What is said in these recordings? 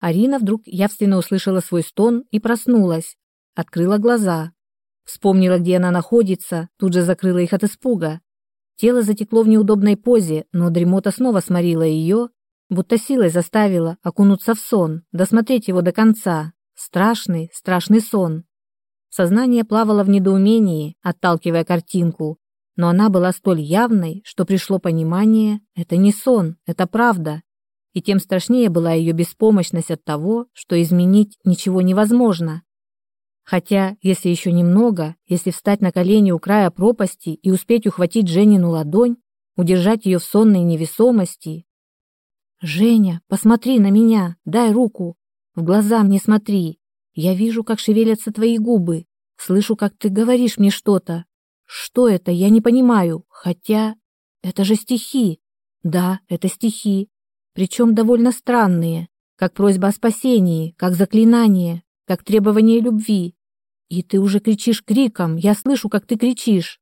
Арина вдруг явственно услышала свой стон и проснулась. Открыла глаза. Вспомнила, где она находится, тут же закрыла их от испуга. Тело затекло в неудобной позе, но дремота снова сморила ее, будто силой заставила окунуться в сон, досмотреть его до конца. Страшный, страшный сон. Сознание плавало в недоумении, отталкивая картинку, но она была столь явной, что пришло понимание – это не сон, это правда. И тем страшнее была ее беспомощность от того, что изменить ничего невозможно. Хотя, если еще немного, если встать на колени у края пропасти и успеть ухватить Женину ладонь, удержать ее в сонной невесомости. «Женя, посмотри на меня, дай руку, в глаза мне смотри. Я вижу, как шевелятся твои губы, слышу, как ты говоришь мне что-то. Что это, я не понимаю, хотя это же стихи. Да, это стихи, причем довольно странные, как просьба о спасении, как заклинание, как требование любви. И ты уже кричишь криком, я слышу, как ты кричишь.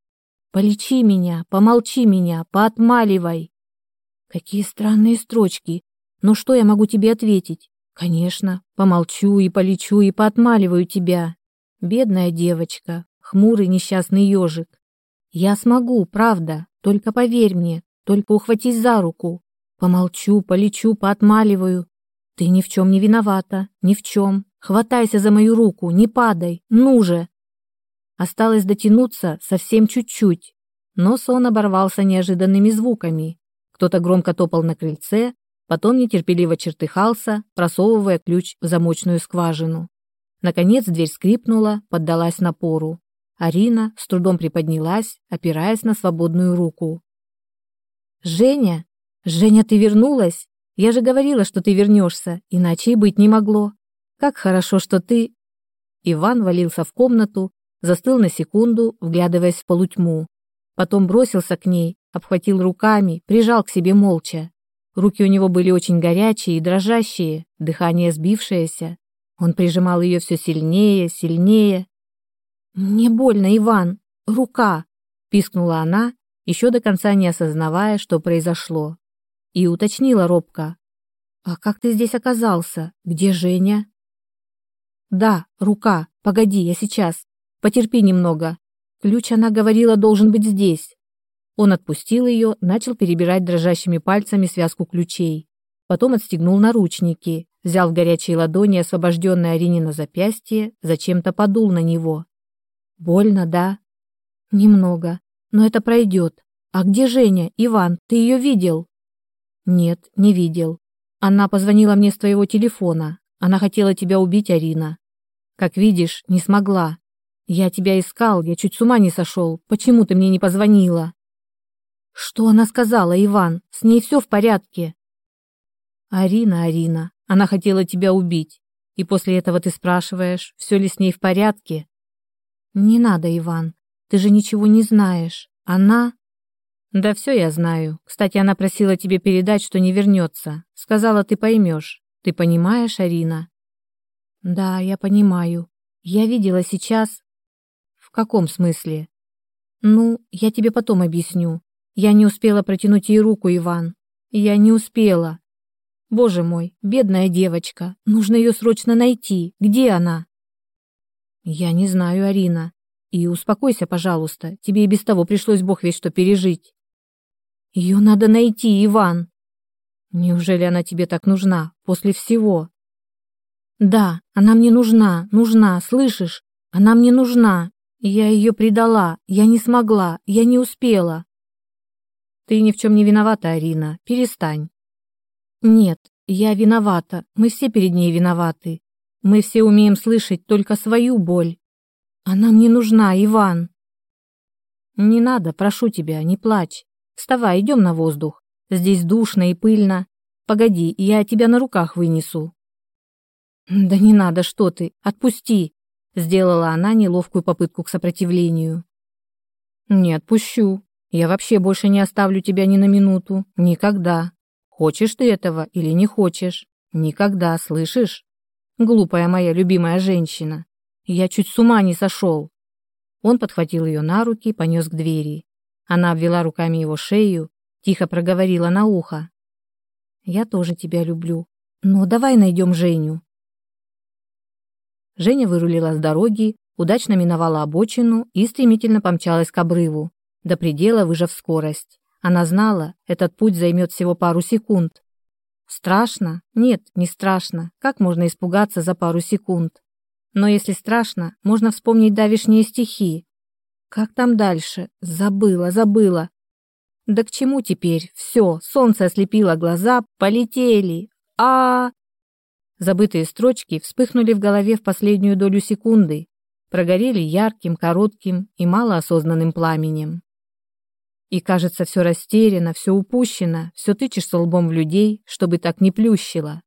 Полечи меня, помолчи меня, поотмаливай. Какие странные строчки. Но что я могу тебе ответить? Конечно, помолчу и полечу и поотмаливаю тебя. Бедная девочка, хмурый несчастный ежик. Я смогу, правда, только поверь мне, только ухватись за руку. Помолчу, полечу, поотмаливаю. Ты ни в чем не виновата, ни в чем. Хватайся за мою руку, не падай, ну же!» Осталось дотянуться совсем чуть-чуть, но сон оборвался неожиданными звуками. Кто-то громко топал на крыльце, потом нетерпеливо чертыхался, просовывая ключ в замочную скважину. Наконец дверь скрипнула, поддалась напору. Арина с трудом приподнялась, опираясь на свободную руку. «Женя! Женя, ты вернулась? Я же говорила, что ты вернешься, иначе и быть не могло. Как хорошо, что ты...» Иван валился в комнату, застыл на секунду, вглядываясь в полутьму. Потом бросился к ней, обхватил руками, прижал к себе молча. Руки у него были очень горячие и дрожащие, дыхание сбившееся. Он прижимал ее все сильнее, сильнее. «Мне больно, Иван! Рука!» — пискнула она, еще до конца не осознавая, что произошло. И уточнила робко. «А как ты здесь оказался? Где Женя?» «Да, рука. Погоди, я сейчас. Потерпи немного. Ключ, она говорила, должен быть здесь». Он отпустил ее, начал перебирать дрожащими пальцами связку ключей. Потом отстегнул наручники, взял в горячие ладони освобожденное Аринина запястье, зачем-то подул на него. «Больно, да?» «Немного. Но это пройдет. А где Женя? Иван, ты ее видел?» «Нет, не видел. Она позвонила мне с твоего телефона. Она хотела тебя убить, Арина. Как видишь, не смогла. Я тебя искал, я чуть с ума не сошел. Почему ты мне не позвонила?» «Что она сказала, Иван? С ней все в порядке?» «Арина, Арина, она хотела тебя убить. И после этого ты спрашиваешь, все ли с ней в порядке?» «Не надо, Иван. Ты же ничего не знаешь. Она...» «Да все я знаю. Кстати, она просила тебе передать, что не вернется. Сказала, ты поймешь. Ты понимаешь, Арина?» «Да, я понимаю. Я видела сейчас...» «В каком смысле?» «Ну, я тебе потом объясню. Я не успела протянуть ей руку, Иван. Я не успела. Боже мой, бедная девочка. Нужно ее срочно найти. Где она?» «Я не знаю, Арина. И успокойся, пожалуйста. Тебе и без того пришлось бог весь что пережить». «Ее надо найти, Иван!» Неужели она тебе так нужна после всего? Да, она мне нужна, нужна, слышишь? Она мне нужна. Я ее предала, я не смогла, я не успела. Ты ни в чем не виновата, Арина, перестань. Нет, я виновата, мы все перед ней виноваты. Мы все умеем слышать только свою боль. Она мне нужна, Иван. Не надо, прошу тебя, не плачь. Вставай, идем на воздух. Здесь душно и пыльно. Погоди, я тебя на руках вынесу». «Да не надо, что ты, отпусти!» Сделала она неловкую попытку к сопротивлению. «Не отпущу. Я вообще больше не оставлю тебя ни на минуту. Никогда. Хочешь ты этого или не хочешь? Никогда, слышишь? Глупая моя любимая женщина. Я чуть с ума не сошел». Он подхватил ее на руки и понес к двери. Она обвела руками его шею, Тихо проговорила на ухо. «Я тоже тебя люблю. Но давай найдем Женю. Женя вырулила с дороги, удачно миновала обочину и стремительно помчалась к обрыву, до предела выжав скорость. Она знала, этот путь займет всего пару секунд. Страшно? Нет, не страшно. Как можно испугаться за пару секунд? Но если страшно, можно вспомнить давишние стихи. Как там дальше? Забыла, забыла. Да к чему теперь? Все, солнце ослепило глаза, полетели. А, Забытые строчки вспыхнули в голове в последнюю долю секунды, прогорели ярким, коротким и малоосознанным пламенем. И кажется, все растеряно, все упущено, все тычешься лбом в людей, чтобы так не плющило.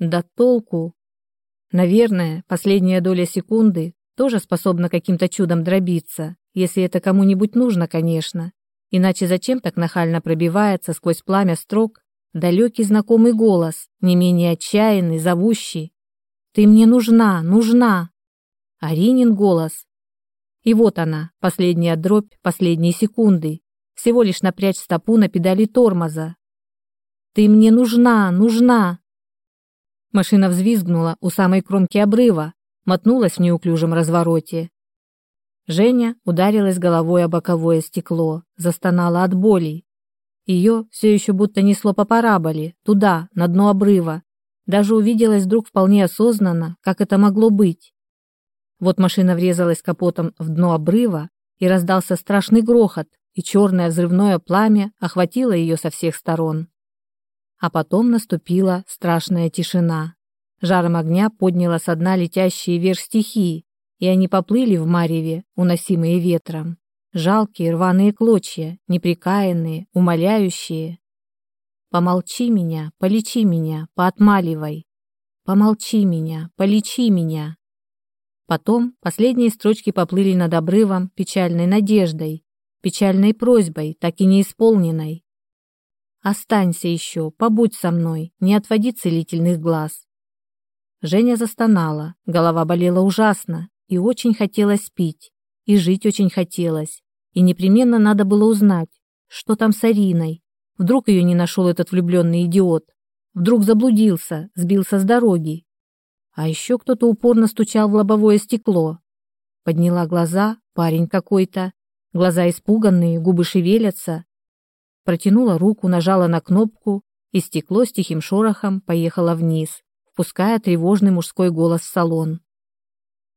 Да толку. Наверное, последняя доля секунды тоже способна каким-то чудом дробиться, если это кому-нибудь нужно, конечно. Иначе зачем так нахально пробивается сквозь пламя строк далекий знакомый голос, не менее отчаянный, зовущий. «Ты мне нужна, нужна!» Аринин голос. И вот она, последняя дробь, последние секунды, всего лишь напрячь стопу на педали тормоза. «Ты мне нужна, нужна!» Машина взвизгнула у самой кромки обрыва, мотнулась в неуклюжем развороте. Женя ударилась головой о боковое стекло, застонала от боли. Ее все еще будто несло по параболе, туда, на дно обрыва. Даже увиделась вдруг вполне осознанно, как это могло быть. Вот машина врезалась капотом в дно обрыва, и раздался страшный грохот, и черное взрывное пламя охватило ее со всех сторон. А потом наступила страшная тишина. Жаром огня подняла со дна летящие вверх стихии, и они поплыли в мареве, уносимые ветром. Жалкие рваные клочья, неприкаянные, умоляющие. Помолчи меня, полечи меня, поотмаливай. Помолчи меня, полечи меня. Потом последние строчки поплыли над обрывом печальной надеждой, печальной просьбой, так и не исполненной. Останься еще, побудь со мной, не отводи целительных глаз. Женя застонала, голова болела ужасно, и очень хотелось пить, и жить очень хотелось, и непременно надо было узнать, что там с Ариной. Вдруг ее не нашел этот влюбленный идиот, вдруг заблудился, сбился с дороги. А еще кто-то упорно стучал в лобовое стекло. Подняла глаза, парень какой-то, Глаза испуганные, губы шевелятся. Протянула руку, нажала на кнопку, и стекло с тихим шорохом поехало вниз, впуская тревожный мужской голос в салон.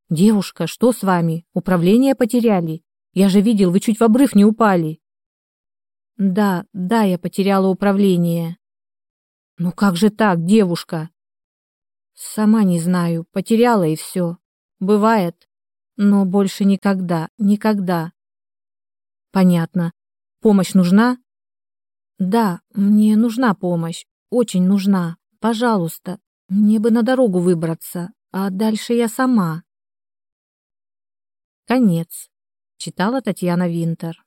«Девушка, что с вами? Управление потеряли? Я же видел, вы чуть в обрыв не упали». «Да, да, я потеряла управление». «Ну как же так, девушка?» «Сама не знаю, потеряла и все. Бывает. Но больше никогда, никогда. Понятно. Помощь нужна? Да, мне нужна помощь. Очень нужна. Пожалуйста. Мне бы на дорогу выбраться, а дальше я сама. Конец. Читала Татьяна Винтер.